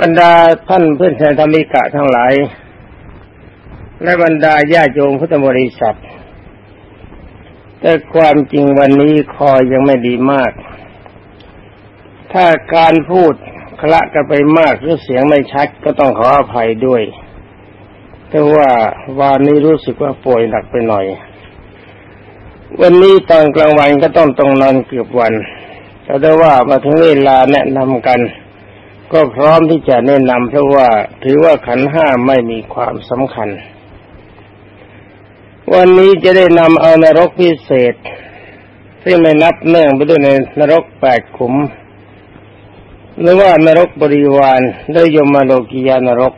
บรรดาท่านเพื่อนแทนธรรมิกะทั้งหลาย และบรรดาญาโยมพุทธบริษัท แต่ความจริงวันนี้คอยังไม่ดีมาก ถ้าการพูดคละกันไปมากหรือเสียงไม่ชัดก็ต้องขออภัยด้วย แต่ว่าวันนี้รู้สึกว่าป่วยหนักไปหน่อย วันนี้ตอนกลางวันก็ต้องตรงนอนเกือบวันแต่ได้ว่ามาถึงเวลาแนะนำกัน ก็พร้อมที่จะแนะนำเพราะว่าถือว่าขันห้าไม่มีความสำคัญ วันนี้จะได้นำเอานรกพิเศษที่ไม่นับเนื่องไปด้วยในนรกแปดขุม หรือว่านรกบริวารได้ยมโลกิยานรก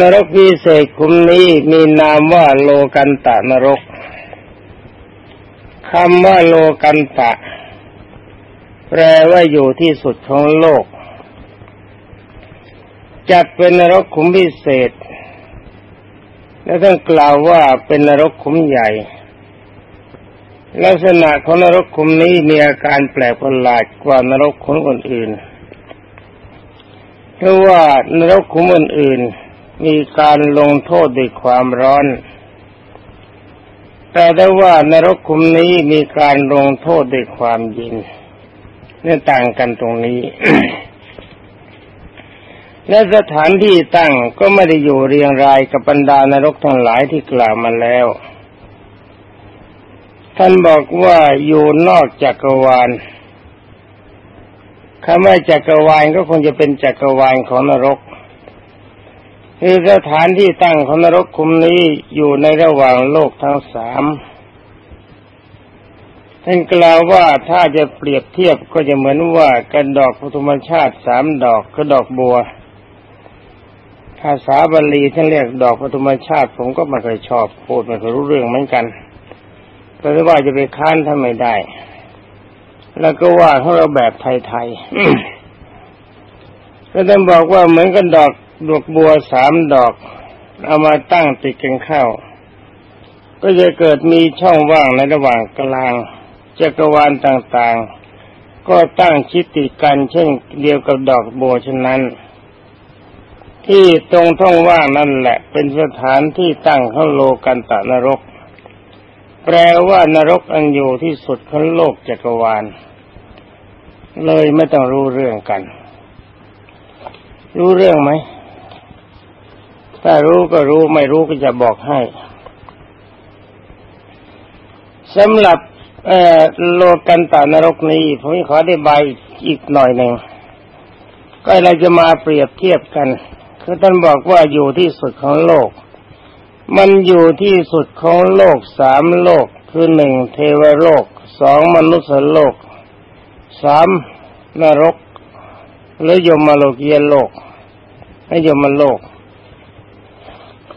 นรกพิเศษขุมนี้มีนามว่าโลกันตะนรกคำว่าโลกันตะ แปลว่าอยู่ที่สุดของโลก จัดเป็นนรกขุมพิเศษ และท่านกล่าวว่าเป็นนรกขุมใหญ่ ลักษณะของนรกขุมนี้มีอาการแปลกประหลาดกว่านรกขุมอื่นๆเพราะว่านรกขุมอื่นๆมีการลงโทษด้วยความร้อน แต่ได้ว่านรกขุมนี้มีการลงโทษด้วยความเย็น เนี่ยต่างกันตรงนี้ และสถานที่ตั้งก็ไม่ได้อยู่เรียงรายกับบรรดานรกทั้งหลายที่กล่าวมาแล้ว ท่านบอกว่าอยู่นอกจักรวาลคำว่าจักรวาลก็คงจะเป็นจักรวาลของนรกคือสถานที่ตั้งของนรกคุมนี้อยู่ในระหว่างโลกทั้งสาม ท่านกล่าวว่าถ้าจะเปรียบเทียบก็จะเหมือนว่ากระดอกพุทธมชาติสามดอกกระดอกบัว ภาษาบาลีท่านเรียกดอกปฐุมชาติ ผมก็ไม่เคยชอบพูดไม่เคยรู้เรื่องเหมือนกันแต่ว่าจะไปค้านท่านไม่ได้ แล้วก็ว่าของเราแบบไทยๆก็ท่านบอกว่าเหมือนกันดอกดอกบัวสามดอก เอามาตั้งติดกันเข้าก็จะเกิดมีช่องว่างในระหว่างกลาง จักรวาลต่างๆ ก็ตั้งชิดติดกันเช่นเดียวกับดอกบัวฉะนั้น ที่ตรงท่องว่างนั่นแหละ เป็นสถานที่ตั้งของโลกันตะนรก แปลว่านรกอันอยู่ที่สุดของโลกจักรวาล เลยไม่ต้องรู้เรื่องกัน รู้เรื่องไหมถ้ารู้ก็รู้ไม่รู้ก็จะบอกให้สำหรับ โลกันตานรกนี้ผมขอได้ใบอีกหน่อยหนึ่งก็เราจะมาเปรียบเทียบกัน คือท่านบอกว่าอยู่ที่สุดของโลก มันอยู่ที่สุดของโลกสามโลก คือหนึ่งเทวโลกสองมนุษย์โลกสามนรกหรือยมโลกียโลกให้ยมโลก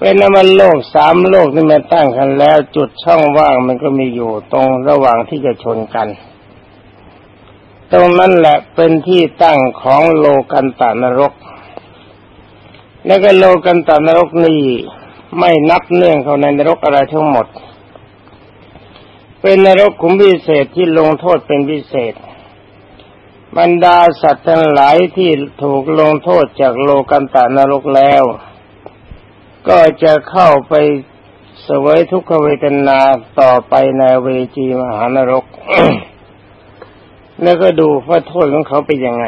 เป็นน้ำมันโลกสามโลกที่มันตั้งกันแล้ว จุดช่องว่างมันก็มีอยู่ตรงระหว่างที่จะชนกัน ตรงนั้นแหละเป็นที่ตั้งของโลกันตานรก แล้วก็โลกันตานรกนี้ไม่นับเนื่องเขาในนรกอะไรทั้งหมด เป็นนรกขุมพิเศษที่ลงโทษเป็นพิเศษ บรรดาสัตว์ทั้งหลายที่ถูกลงโทษจากโลกันตานรกแล้ว ก็จะเข้าไปสวยทุกขเวทนาต่อไปในเวจีมหานรก แล้วก็ดูว่าโทษของเขาเป็นยังไง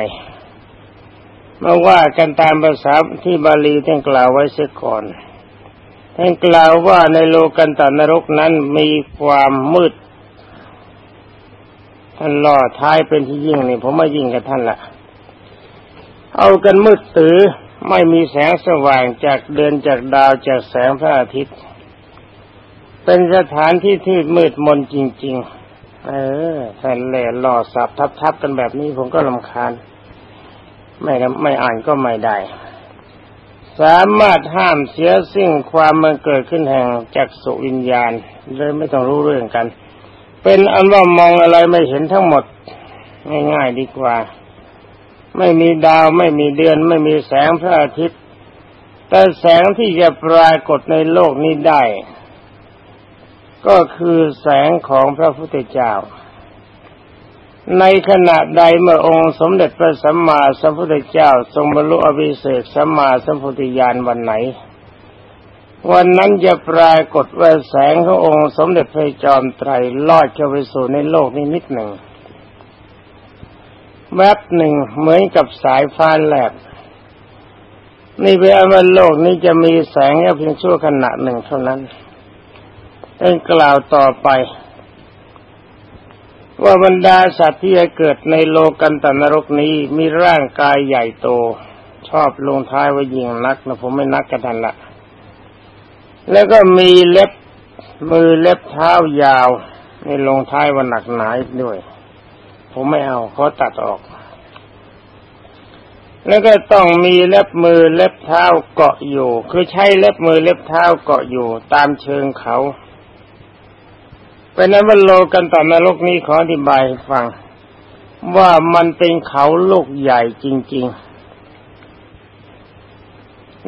มาว่ากันตามภาษาที่บาลีท่านกล่าวไว้เสียก่อนท่านกล่าวว่าในโลกันตานรกนั้นมีความมืดท่านล่อท้ายเป็นที่ยิ่งนี่ผมไม่ยิ่งกับท่านละเอากันมืดตื้อ ไม่มีแสงสว่างจากเดือนจากดาวจากแสงพระอาทิตย์ เป็นสถานที่ที่มืดมนจริง ๆ เออแทนแหล่หล่อสับทับๆกันแบบนี้ผมก็ลำคาญ ไม่ไม่อ่านก็ไม่ได้ สามารถห้ามเสียสิ่งความมันเกิดขึ้นแห่งจากสุวิญญาณเลยไม่ต้องรู้เรื่องกัน เป็นอันว่ามองอะไรไม่เห็นทั้งหมด ง่ายๆดีกว่า ไม่มีดาวไม่มีเดือน ไม่มีแสงพระอาทิตย์ แต่แสงที่จะปรากฏในโลกนี้ได้ ก็คือแสงของพระพุทธเจ้า ในขณะใดเมื่อองค์สมเด็จพระสัมมาสัมพุทธเจ้า ทรงบรรลุอภิเศกสัมมาสัมพุทธญาณวันไหน วันนั้นจะปรากฏว่าแสงขององค์สมเด็จพระจอมไตรลอดเข้าไปสู่ในโลกนี้นิดหนึ่ง แวบหนึ่งเหมือนกับสายฟ้าแลบนี่เป็นว่าโลกนี้จะมีแสงแค่เพียงชั่วขณะหนึ่งเท่านั้นเอ็นกล่าวต่อไป ว่าบรรดาสัตว์ที่จะเกิดในโลกันตนรกนี้มีร่างกายใหญ่โต ชอบลงท้ายว่ายิงนักนะผมไม่นักกันทันละแล้วก็มีเล็บมือเล็บเท้ายาวในลงท้ายว่าหนักหนาด้วย ผมไม่เอาเขาตัดออก แล้วก็ต้องมีเล็บมือเล็บเท้าเกาะอยู่ คือใช้เล็บมือเล็บเท้าเกาะอยู่ ตามเชิงเขาเป็นนั้นว่าโลกันต่อนรกนี้ขออธิบายฟัง ว่ามันเป็นเขาลูกใหญ่จริง ๆ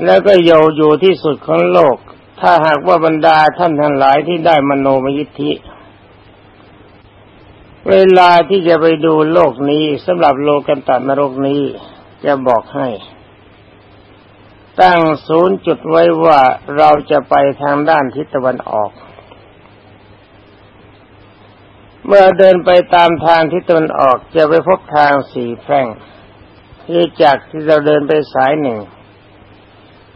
แล้วก็โยอยู่ที่สุดของโลก ถ้าหากว่าบรรดาท่านทั้งหลายที่ได้มโนมยิทธิ เวลาที่จะไปดูโลกนี้สำหรับโลกันตัดนรกนี้จะบอกให้ ตั้งศูนย์จุดไว้ว่าเราจะไปทางด้านทิศตะวันออก เมื่อเดินไปตามทางทิศตะวันออกจะไปพบทางสี่แพร่งที่จากที่เราเดินไปสายหนึ่ง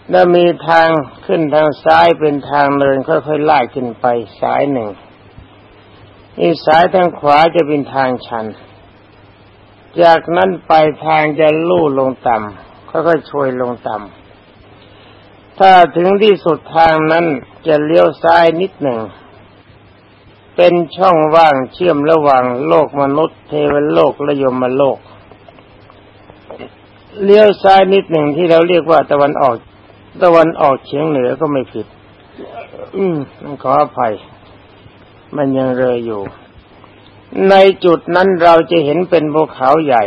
แล้วมีทางขึ้นทางซ้ายเป็นทางเดินค่อยๆไล่ขึ้นไปสายหนึ่ง อีสายทางขวาจะเป็นทางชัน จากนั้นไปทางจะลู่ลงต่ำค่อยๆช่วยลงต่ำถ้าถึงที่สุดทางนั้นจะเลี้ยวซ้ายนิดหนึ่ง เป็นช่องว่างเชื่อมระหว่างโลกมนุษย์ เทวโลกและยมโลก เลี้ยวซ้ายนิดหนึ่งที่เราเรียกว่าตะวันออก ตะวันออกเฉียงเหนือก็ไม่ผิด อืมขออภัย มันยังเรยอยู่ ในจุดนั้นเราจะเห็นเป็นภูเขาใหญ่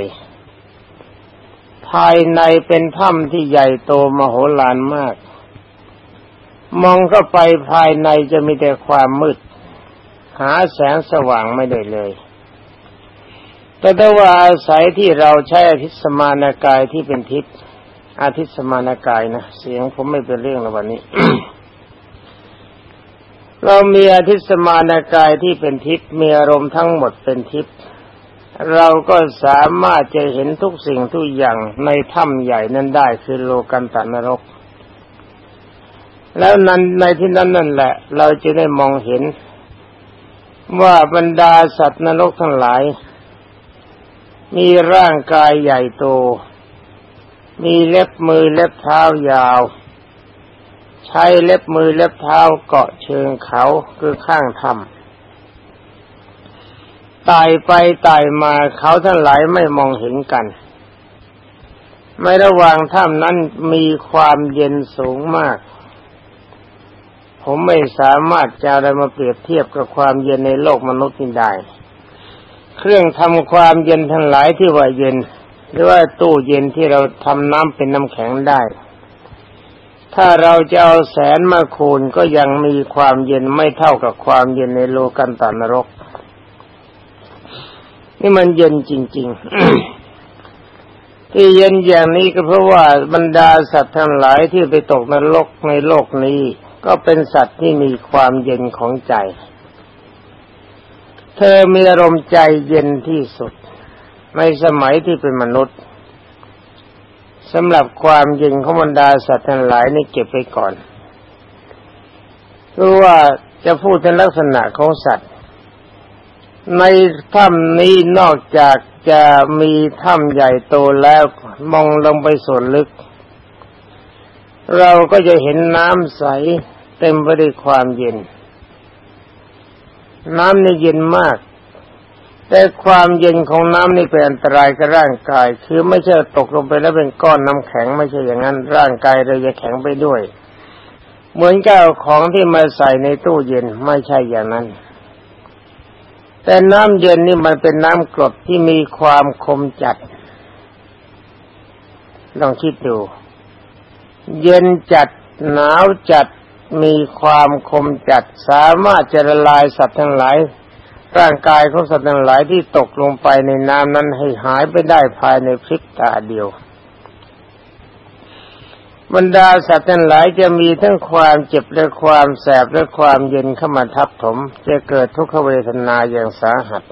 ภายในเป็นถ้ำที่ใหญ่โตมโหฬารมาก มองเข้าไปภายในจะมีแต่ความมืด หาแสงสว่างไม่ได้เลย แต่ถ้าว่าอาศัยที่เราใช้อาทิตสมานากายที่เป็นทิพย์อาทิตสมานากายนะ เสียงผมไม่เป็นเรื่องแล้ววันนี้ เรามีอาทิตสมานกายที่เป็นทิพย์มีอารมณ์ทั้งหมดเป็นทิพย์เราก็สามารถจะเห็นทุกสิ่งทุกอย่างในถ้ำใหญ่นั้นได้คือโลกันตนรก แล้วนั้นในที่นั้นนั่นแหละ เราจะได้มองเห็น ว่าบรรดาสัตว์นรกทั้งหลาย มีร่างกายใหญ่โต มีเล็บมือเล็บเท้ายาว ใช้เล็บมือเล็บเท้าเกาะเชิงเขาคือข้างถ้ำตายไปตายมาเขาทั้งหลายไม่มองเห็นกัน ไม่ระหว่างถ้ำนั้นมีความเย็นสูงมาก ผมไม่สามารถจะอะไรมาเปรียบเทียบกับความเย็นในโลกมนุษย์นี้ได้ เครื่องทำความเย็นทั้งหลายที่ว่าเย็น หรือว่าตู้เย็นที่เราทำน้ำเป็นน้ำแข็งได้ ถ้าเราจะเอาแสนมาคูณก็ยังมีความเย็นไม่เท่ากับความเย็นในโลกันตานรก นี่มันเย็นจริง ๆ ที่เย็นอย่างนี้ก็เพราะว่าบรรดาสัตว์ทั้งหลายที่ไปตกนรกในโลกนี้ ก็เป็นสัตว์ที่มีความเย็นของใจ เธอมีอารมณ์ใจเย็นที่สุด ในสมัยที่เป็นมนุษย์ สำหรับความยิงของบรรดาสัตว์ทั้งหลายนี่เก็บไปก่อนคือว่าจะพูดในลักษณะของสัตว์ ในถ้ำนี้นอกจากจะมีถ้ำใหญ่โตแล้วมองลงไปส่วนลึก เราก็จะเห็นน้ำใสเต็มไปด้วยความเย็น น้ำนี่เย็นมาก แต่ความเย็นของน้ำนี่เป็นอันตรายกับร่างกาย คือไม่ใช่ตกลงไปแล้วเป็นก้อนน้ำแข็งไม่ใช่อย่างนั้น ร่างกายเราจะแข็งไปด้วย เหมือนกับของที่มาใส่ในตู้เย็นไม่ใช่อย่างนั้น แต่น้ำเย็นนี่มันเป็นน้ำกรดที่มีความคมจัด ลองคิดดู เย็นจัดหนาวจัดมีความคมจัดสามารถจะละลายสัตว์ทั้งหลาย ร่างกายของสัตว์ทั้งหลายที่ตกลงไปในน้ำนั้นให้หายไปได้ภายในพริบตาเดียว บรรดาสัตว์ทั้งหลายจะมีทั้งความเจ็บและความแสบและความเย็นเข้ามาทับถม จะเกิดทุกขเวทนาอย่างสาหัส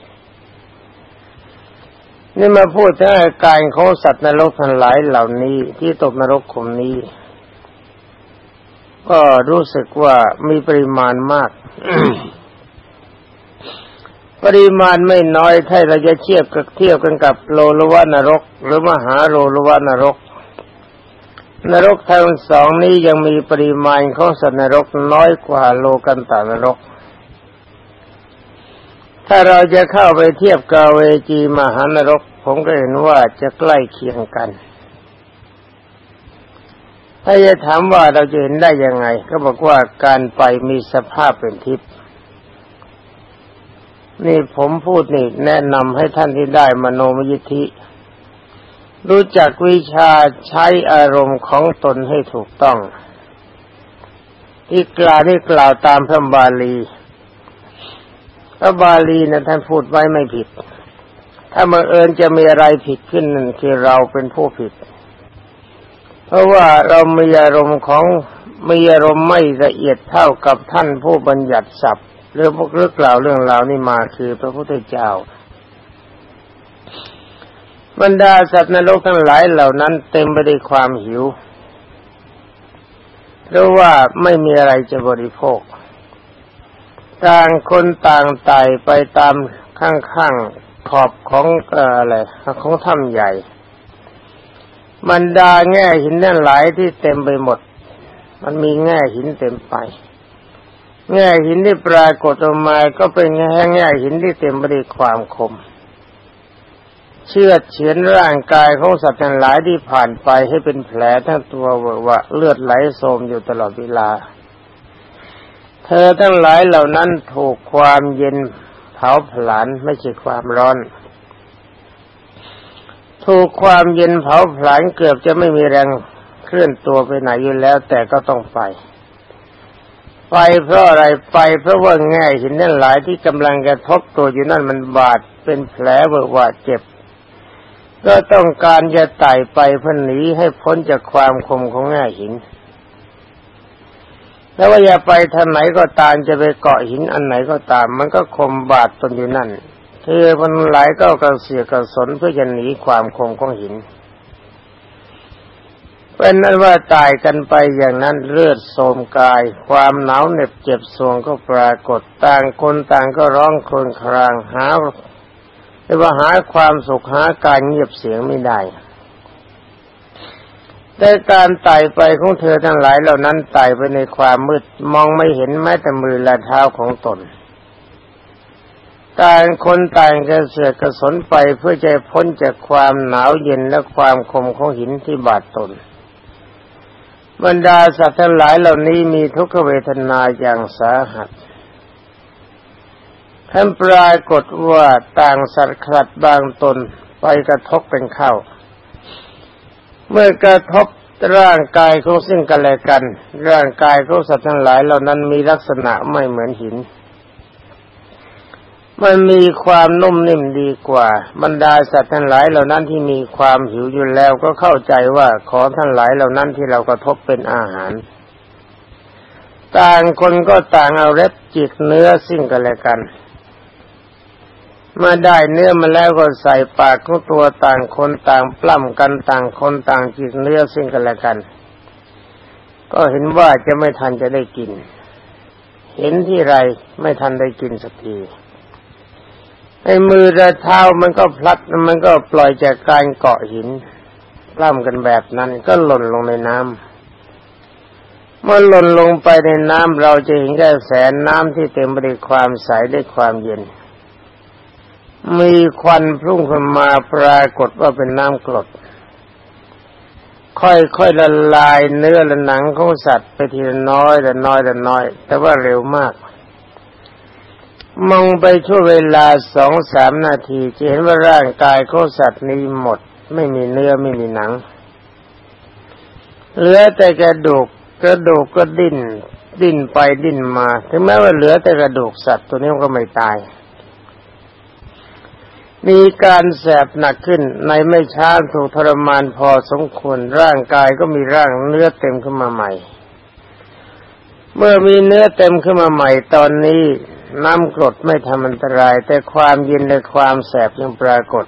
นี่มาพูดถึงอาการของสัตว์นรกทั้งหลายเหล่านี้ที่ตกนรกขุมนี้ ก็รู้สึกว่ามีปริมาณมาก ปริมาณไม่น้อยถ้าเราจะเทียบกับเทียบกันกับโลลวานรก หรือมหาโลลวานรก นรกทั้งสองนี้ยังมีปริมาณของสัตว์นรกน้อยกว่าโลกันตานรก ถ้าเราจะเข้าไปเทียบกาเวจีมหานรก ผมก็เห็นว่าจะใกล้เคียงกัน ถ้าจะถามว่าเราจะเห็นได้ยังไง ก็บอกว่าการไปมีสภาพเป็นทิพย์ นี่ผมพูดนี่แนะนำให้ท่านที่ได้มโนมยิทธิ รู้จักวิชาใช้อารมณ์ของตนให้ถูกต้อง ที่กล่าวที่กล่าวตามพระบาลีพระบาลีนะท่านพูดไว้ไม่ผิด ถ้าเมื่อเอิญจะมีอะไรผิดขึ้นนั่นคือเราเป็นผู้ผิด เพราะว่าเรามีอารมณ์ของมีอารมณ์ไม่ละเอียดเท่ากับท่านผู้บัญญัติศัพท์ เรื่องพวกเรื่องกล่าวเรื่องราวนี่มาคือพระพุทธเจ้าบรรดาสัตว์นรกทั้งหลายเหล่านั้นเต็มไปด้วยความหิว เพราะว่าไม่มีอะไรจะบริโภค ต่างคนต่างไต่ไปตามข้างๆขอบของอะไรของถ้ำใหญ่บรรดาแง่หินนั่นหลายที่เต็มไปหมด มันมีแง่หินเต็มไป แง่หินที่ปรากฏออกมาก็เป็นแง่แง่หินที่เต็มไปด้วยความคม เชื่อเฉือนร่างกายของสัตว์ทั้งหลายที่ผ่านไปให้เป็นแผลทั้งตัวเวอะวะเลือดไหลโสมอยู่ตลอดเวลา เธอทั้งหลายเหล่านั้นถูกความเย็นเผาผลาญไม่ใช่ความร้อน ถูกความเย็นเผาผลาญเกือบจะไม่มีแรงเคลื่อนตัวไปไหนอยู่แล้ว แต่ก็ต้องไป ไปเพราะอะไรไปเพราะว่าแง่หินนั่นหลายที่กำลังกระทบตัวอยู่นั่นมันบาดเป็นแผลเบิกว่าเจ็บ ก็ต้องการจะไต่ไปเพื่อหนีให้พ้นจากความคมของแง่หิน แล้วว่าอย่าไปทางไหนก็ตามจะไปเกาะหินอันไหนก็ตาม มันก็คมบาดตนอยู่นั่นเธอคนหลายก็กระเสียกระสนเพื่อจะหนีความคมของหิน เป็นนั้นว่าตายกันไปอย่างนั้นเลือดโสมกาย ความหนาวเหน็บเจ็บสวงก็ปรากฏต่างคนต่างก็ร้องครวญครางหาแต่ว่าหาความสุขหาการเงียบเสียงไม่ได้แต่การไต่ไปของเธอทั้งหลายเหล่านั้นไต่ไปในความมืดมองไม่เห็นแม้แต่มือและเท้าของตน ต่างคนต่างกระเสือกกระสนไปเพื่อจะพ้นจากความหนาวเย็นและความคมของหินที่บาดตน บรรดาสัตว์ทั้งหลายเหล่านี้มีทุกขเวทนาอย่างสาหัสท่านปรากฏว่าต่างสัตว์ขัดบางตนไปกระทบเป็นเข้า เมื่อกระทบร่างกายของซึ่งกันและกัน ร่างกายของสัตว์ทั้งหลายเหล่านั้นมีลักษณะไม่เหมือนหิน มันมีความนุ่มนิ่มดีกว่า บรรดาสัตว์ทั้งหลายเหล่านั้นที่มีความหิวอยู่แล้วก็เข้าใจว่าของทั้งหลายเหล่านั้นที่เรากระทบเป็นอาหาร ต่างคนก็ต่างเอาเล็บจิกเนื้อสิ่งกันและกัน เมื่อได้เนื้อมาแล้วก็ใส่ปากของตัวต่างคนต่างปล้ำกันต่างคนต่างจิกเนื้อสิ่งกันและกัน ก็เห็นว่าจะไม่ทันจะได้กิน เห็นที่ไรไม่ทันได้กินสักที ไอ้มือและเท้ามันก็พลัดมันก็ปล่อยจากการเกาะหินกล้ำกันแบบนั้นก็หล่นลงในน้ำเมื่อหล่นลงไปในน้ำเราจะเห็นแค่แสนน้ำที่เต็มไปด้วยความใสด้วยความเย็น มีควันพุ่งขึ้นมาปรากฏว่าเป็นน้ำกรดค่อยๆละลายเนื้อและหนังของสัตว์ไปทีละน้อยละน้อยละน้อย แต่ว่าเร็วมาก มองไปช่วเวลาสองสามนาทีจะเห็นว่าร่างกายของสัตว์นี้หมด ไม่มีเนื้อไม่มีหนัง เหลือแต่กระดูกกระดูกก็ดิ้นดิ้นไปดิ้นมา ถึงแม้ว่าเหลือแต่กระดูกสัตว์ตัวนี้ก็ไม่ตาย มีการแสบหนักขึ้นในไม่ช้าถูกทรมานพอสมควรร่างกายก็มีร่างเนื้อเต็มขึ้นมาใหม่ เมื่อมีเนื้อเต็มขึ้นมาใหม่ตอนนี้ น้ำกรดไม่ทำอันตราย แต่ความเย็นและความแสบยังปรากฏ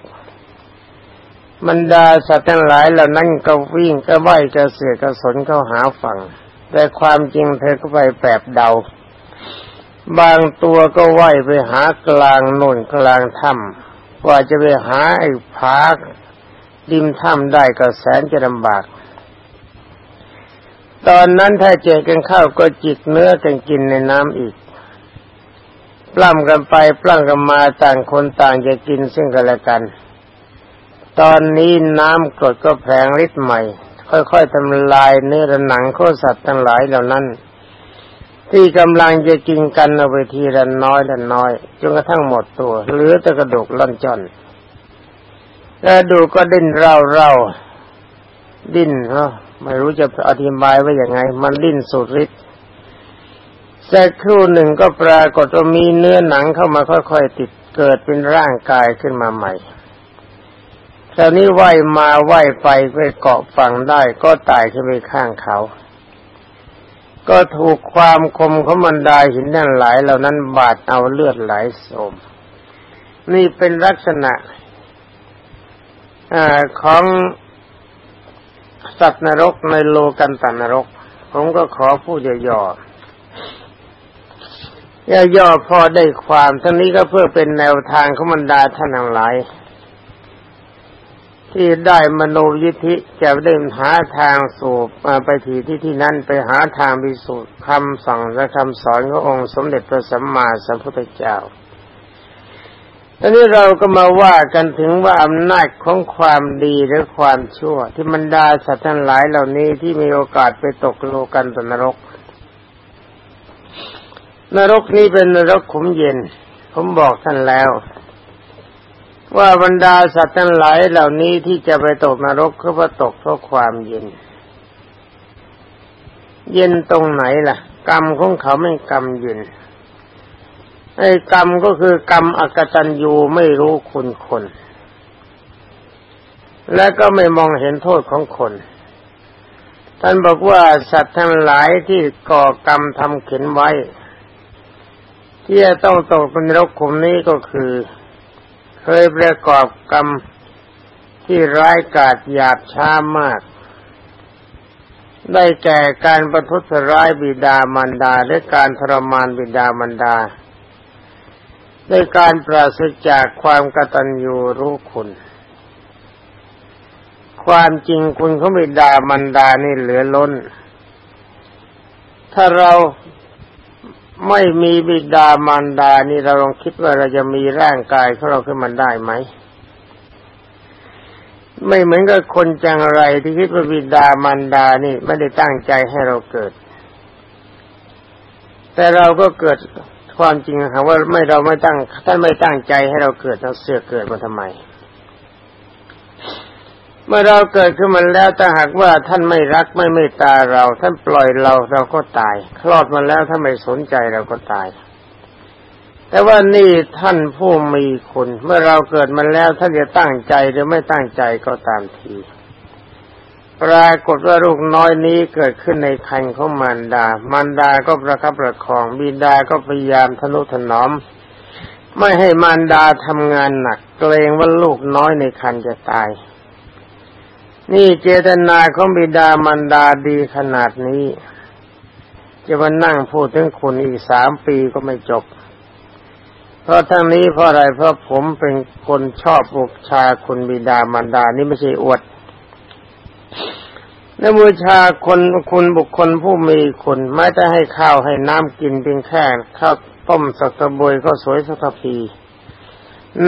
บรรดาสัตว์ทั้งหลายเหล่านั้นก็วิ่งก็ว่ายก็เสือกระสนเข้าหาฝั่ง แต่ความจริงเธอก็ไปแปบเดา บางตัวก็ว่ายไปหากลางโน่นกลางถ้ำกว่าจะไปหาไอ้ผาดิมถ้ำได้ก็แสนจะลำบาก ตอนนั้นถ้าเจอกันเข้าก็จิกเนื้อกันกินในน้ำอีก ปล้ำกันไปปล้ำกันมาต่างคนต่างจะกินซึ่งกันและกัน ตอนนี้น้ำกรดก็แผงฤทธิ์ใหม่ ค่อยๆทำลายเนื้อหนังโคสัตว์ทั้งหลายเหล่านั้น ที่กำลังจะกินกันเอาไปทีละน้อยละน้อยจนกระทั่งหมดตัวเหลือแต่กระดูกล่อนจอนกระดูกก็ดิ้นเร่าเร่าดิ้นเนาะไม่รู้จะอธิบายว่าอย่างไง มันดิ้นสุดฤทธิ์ แต่ครู่หนึ่งก็ปรากฏว่ามีเนื้อหนังเข้ามาค่อยๆติดเกิดเป็นร่างกายขึ้นมาใหม่คราวนี้ว่ายมาว่ายไปไปเกาะฝั่งได้ก็ตายขึ้นไปข้างเขา ก็ถูกความคมของมันดาหินนั่นหลายเหล่านั้นบาดเอาเลือดไหลโสม นี่เป็นลักษณะอของสัตว์นรกในโลกันตนรก ผมก็ขอพูดย่อๆ ย่อๆพอได้ความทั้งนี้ก็เพื่อเป็นแนวทางของบรรดาท่านทั้งหลาย ที่ได้มโนยิธิจะได้หาทางสู่ไปที่ที่ที่นั้นไปหาทางพิสูจน์คำสั่งและคำสอนขององค์สมเด็จพระสัมมาสัมพุทธเจ้าอันนี้เราก็มาว่ากันถึงว่าอำนาจของความดีหรือความชั่ว ที่มันดาสัตว์ทั้งหลายเหล่านี้ที่มีโอกาสไปตกโลกันตนรก นรกนี้เป็นนรกขุมเย็น ผมบอกท่านแล้ว ว่าบรรดาสัตว์ทั้งหลายเหล่านี้ที่จะไปตกนรกก็เพราะตกเพราะความเย็น เย็นตรงไหนล่ะ กรรมของเขาไม่กรรมเย็นไอ้กรรมก็คือกรรมอกตัญญูไม่รู้คุณคน และก็ไม่มองเห็นโทษของคน ท่านบอกว่าสัตว์ทั้งหลายที่ก่อกรรมทำเข็นไว้ ที่จะต้องตกเป็นรกขุมนี้ก็คือ เคยประกอบกรรมที่ร้ายกาจหยาบช้ามาก ได้แก่การประทุษร้ายบิดามารดาและการทรมานบิดามารดาในการปราศจากความกตัญญูรู้คุณ ความจริงคุณเขาบิดามารดานี่เหลือล้น ถ้าเรา ไม่มีบิดามารดานี่เราลองคิดว่าเราจะมีร่างกายของเราขึ้นมาได้ไหม ไม่เหมือนกับคนจังไรที่คิดว่าบิดามารดานี่ไม่ได้ตั้งใจให้เราเกิด แต่เราก็เกิดความจริงค่ะว่าไม่เราไม่ตั้งท่านไม่ตั้งใจให้เราเกิดเราเสือเกิดมาทำไม มื่อเราเกิดขึ้นมาแล้วถ้าหากว่าท่านไม่รักไม่เมตตาเรา ท่านปล่อยเราเราก็ตาย คลอดมาแล้วถ้าไม่สนใจเราก็ตาย แต่ว่านี่ท่านผู้มีคุณ เมื่อเราเกิดมาแล้วท่านจะตั้งใจหรือไม่ตั้งใจก็ตามทีปรากฏว่าลูกน้อยนี้เกิดขึ้นในคันของมารดา มารดาก็ประคับประคองบิดาก็พยายามทนุถนอม ไม่ให้มารดาทำงานหนัก เกรงว่าลูกน้อยในคันจะตาย นี่เจตนาของบิดามารดาดีขนาดนี้ จะมานั่งพูดถึงคุณอีกสามปีก็ไม่จบ เพราะทั้งนี้เพราะอะไรเพราะผมเป็นคนชอบบูชาคุณบิดามารดานี่ไม่ใช่อวดในบูชาคนคุณบุคคลผู้มีคุณไม่ได้ให้ข้าวให้น้ำกินเพียงแค่ข้าวต้มสักตะบวยก็สวยสักที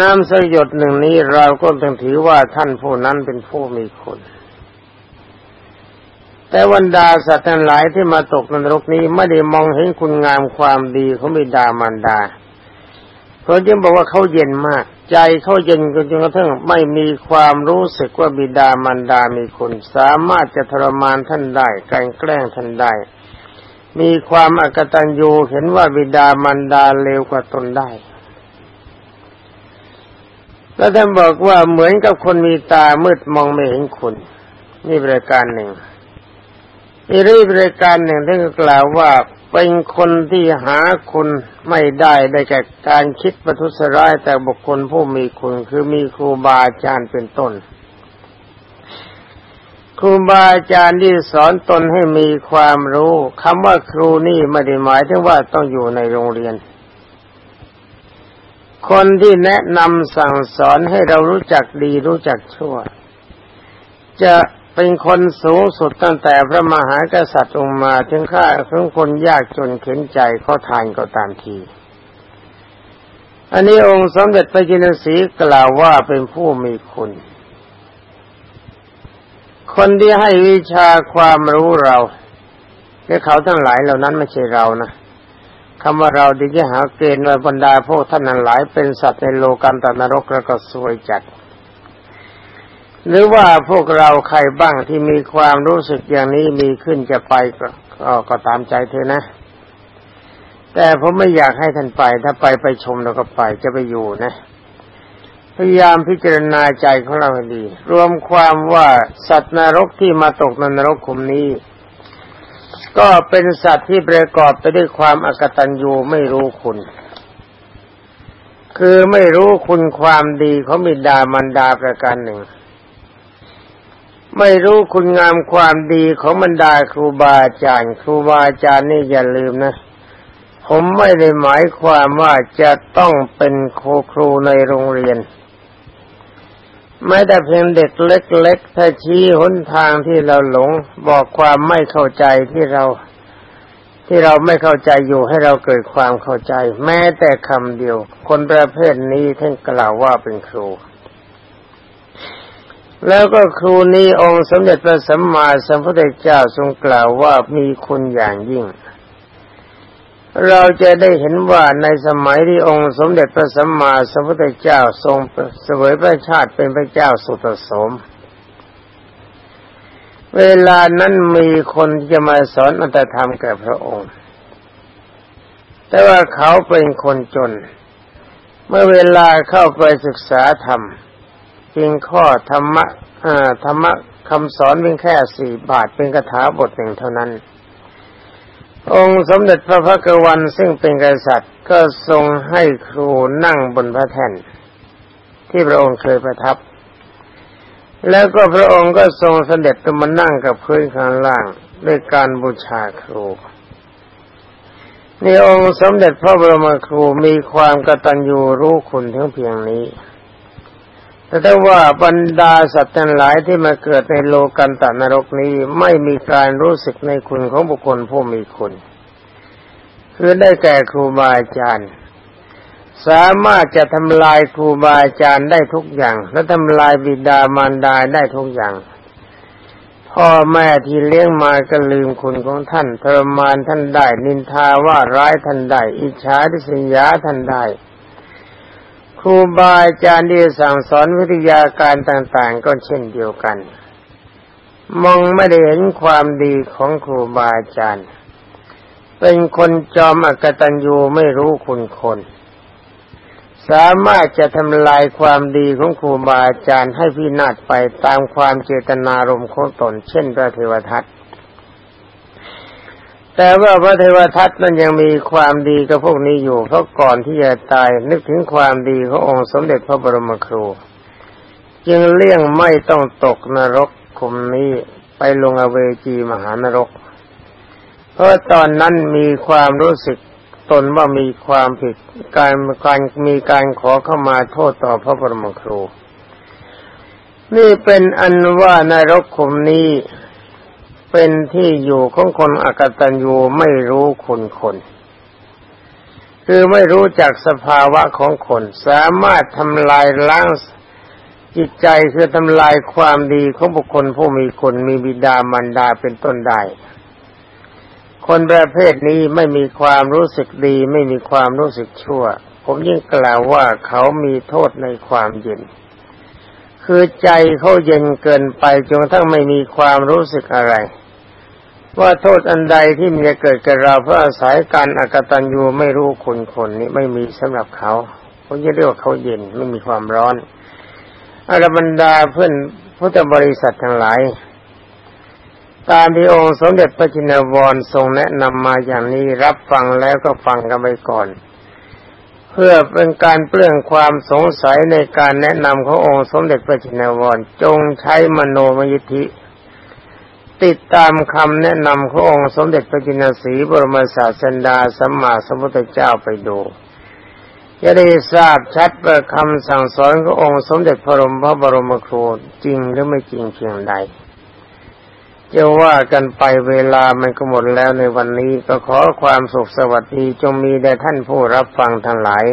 น้ำสยดหนึ่งนี้เราก็ต้องถือว่าท่านผู้นั้นเป็นผู้มีคุณแต่วันดาสัตว์ทั้งหลายที่มาตกนรกนี้ไม่ได้มองเห็นคุณงามความดีของบิดามารดาเขาจึงบอกว่าเขาเย็นมาก ใจเขาเย็นจนกระทั่งไม่มีความรู้สึกว่าบิดามารดามีคุณสามารถจะทรมานท่านได้การแกล้งท่านได้ มีความอกตัญญูเห็นว่าบิดามารดาเลวกว่าตนได้ แล้วท่านบอกว่าเหมือนกับคนมีตามืดมองไม่เห็นคุณ นี่บริการหนึ่งอีรีบริการหนึ่งท่านก็กล่าวว่าเป็นคนที่หาคุณไม่ได้ได้แก่การคิดประทุษร้ายแต่บุคคลผู้มีคุณ คือมีครูบาอาจารย์เป็นต้นครูบาอาจารย์ที่สอนตนให้มีความรู้คำว่าครูนี่ไม่ได้หมายถึงว่าต้องอยู่ในโรงเรียน คนที่แนะนำสั่งสอนให้เรารู้จักดีรู้จักชั่ว จะเป็นคนสูงสุดตั้งแต่พระมหากษัตริย์องมาถึงข้าถึงคนยากจนเข็นใจเขาทานก็ตามที อันนี้องค์สมเด็จพระจินสีกล่าวว่าเป็นผู้มีคุณ คนที่ให้วิชาความรู้เราและเขาทั้งหลายเหล่านั้นไม่ใช่เรานะ คำว่าเราดีจะหาเกณฑ์ว่าบรรดาพวกท่านอันหลาย เป็นสัตว์ในโลกันตนรกแล้วก็สวยจัด หรือว่าพวกเราใครบ้างที่มีความรู้สึกอย่างนี้มีขึ้นจะไปก็ก็ตามใจเธอนะ แต่ผมไม่อยากให้ท่านไป ถ้าไปไปชมเราก็ไปจะไปอยู่นะ พยายามพิจารณาใจของเราให้ดี รวมความว่าสัตว์นรกที่มาตกนนรกขุมนี้ ก็เป็นสัตว์ที่ประกอบไปด้วยความอกตัญญูไม่รู้คุณ คือไม่รู้คุณความดีของบิดามารดาประการหนึ่ง ไม่รู้คุณงามความดีของบรรดาครูบาอาจารย์ ครูบาอาจารย์นี่อย่าลืมนะ ผมไม่ได้หมายความว่าจะต้องเป็นครูครูในโรงเรียน ไม่แต่เพียงเด็กเล็กๆถ้าชี้หนทางที่เราหลง บอกความไม่เข้าใจที่เรา ที่เราไม่เข้าใจอยู่ให้เราเกิดความเข้าใจ แม้แต่คำเดียว คนประเภทนี้ท่านกล่าวว่าเป็นครู แล้วก็ครูนี้องค์สมเด็จพระสัมมาสัมพุทธเจ้าทรงกล่าวว่ามีคุณอย่างยิ่ง เราจะได้เห็นว่าในสมัยที่องค์สมเด็จพระสัมมาสัมพุทธเจ้าทรงเสวยพระชาติเป็นพระเจ้าสุตสม เวลานั้นมีคนจะมาสอนอัตธรรมแก่พระองค์ แต่ว่าเขาเป็นคนจน เมื่อเวลาเข้าไปศึกษาธรรมเพียงข้อธรรมะธรรมะคำสอนเพียงแค่สี่บาทเป็นคาถาบทหนึ่งเท่านั้น องค์สมเด็จพระพักวันซึ่งเป็นกษัตริย์ก็ทรงให้ครูนั่งบนพระแท่นที่พระองค์เคยประทับ แล้วก็พระองค์ก็ทรงเสด็จมานั่งกับพื้นข้างล่างด้วยการบูชาครูในองค์สมเด็จพระบรมครูมีความกตัญญูรู้คุณทั้งเพียงนี้ แต่ถ้าว่าบรรดาสัตว์ทั้งหลายที่มาเกิดในโลกันตนรกนี้ไม่มีการรู้สึกในคุณของบุคคลผู้มีคุณ คือได้แก่ครูบาอาจารย์ สามารถจะทำลายครูบาอาจารย์ได้ทุกอย่าง และทำลายบิดามารดาได้ทุกอย่าง พ่อแม่ที่เลี้ยงมาก็ลืมคุณของท่านทรมานท่านได้ นินทาว่าร้ายท่านได้อิจฉาทิษยาท่านได้ ครูบาอาจารย์ที่สั่งสอนวิทยาการต่างๆ ก็เช่นเดียวกัน มองไม่ได้เห็นความดีของครูบาอาจารย์ เป็นคนจอมอกตัญญูไม่รู้คุณคน สามารถจะทำลายความดีของครูบาอาจารย์ให้พินาศไปตามความเจตนารมณ์ของตน เช่นพระเทวทัต แต่ว่าพระเทวทัตนั้นยังมีความดีกับพวกนี้อยู่ เพราะก่อนที่จะตายนึกถึงความดีขององค์สมเด็จพระบรมครู จึงเลี่ยงไม่ต้องตกนรกคุมนี้ไปลงอเวจีมหานรก เพราะตอนนั้นมีความรู้สึกตนว่ามีความผิดการการมีการขอเข้ามาโทษต่อพระบรมครู นี่เป็นอันว่านรกคุมนี้ เป็นที่อยู่ของคนอกตัญญูไม่รู้คุณคนคือไม่รู้จักสภาวะของคน สามารถทำลายล้างจิตใจคือทำลายความดีของบุคคลผู้มีคนมีบิดามารดาเป็นต้นได้ คนประเภทนี้ไม่มีความรู้สึกดี ไม่มีความรู้สึกชั่ว ผมยิ่งกล่าวว่าเขามีโทษในความเย็น คือใจเขาเย็นเกินไปจนทั้งไม่มีความรู้สึกอะไร ว่าโทษอันใดที่มีเกิดกับเราเพราะอาศัยการอากตันยูไม่รู้คุณคนนี้ไม่มีสำหรับเขาเขาจะเรียกว่าเขาเย็นไม่มีความร้อนอรบรรดาเพื่อนพุทธบริษัททั้งหลาย ตามที่องค์สมเด็จพระจินวรทรงแนะนำมาอย่างนี้รับฟังแล้วก็ฟังกันไปก่อน เพื่อเป็นการเปลื้องความสงสัยในการแนะนำขององค์สมเด็จพระจินวรจงใช้มโนมยิทธิ ติดตามคำแนะนำขององค์สมเด็จพระจินสีบรมศาสดาสัมมาสัมพุทธเจ้าไปดูจะได้ทราบชัดว่าคำสั่งสอนขององค์สมเด็จพระรมพระบรมครูจริงหรือไม่จริงเพียงใดจะว่ากันไปเวลามันก็หมดแล้วในวันนี้ก็ขอความสุขสวัสดีจงมีแด่ท่านผู้รับฟังทั้งหลาย